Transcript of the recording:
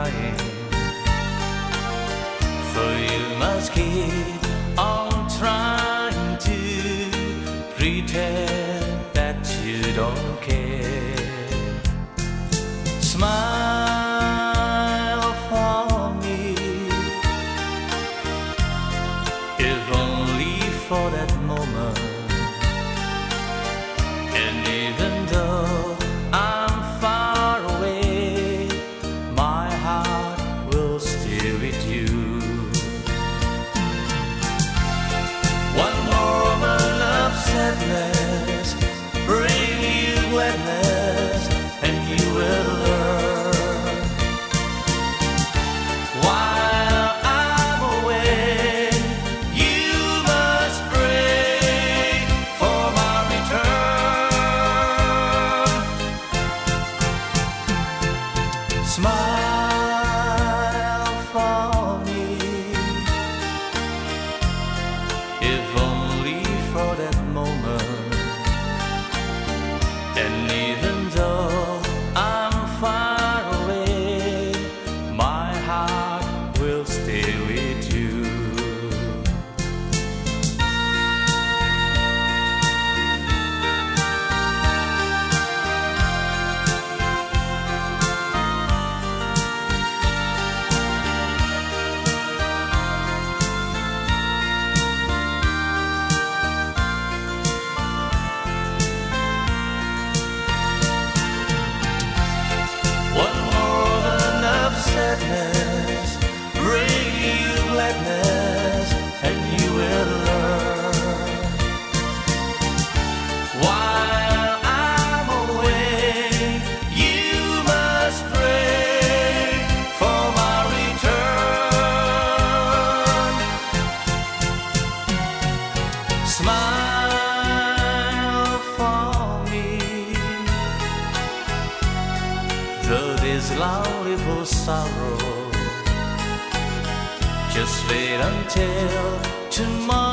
crying. For you must keep on trying to pretend that you don't care. Smile for me. If with you. One moment of sadness, bring you gladness, and you will learn. While I'm away, you must pray for my return. Smile heart will stay with you. Gladness, and you will learn. While I'm away, you must pray for my return. Smile for me. Though this lonely for sorrow, just wait until tomorrow.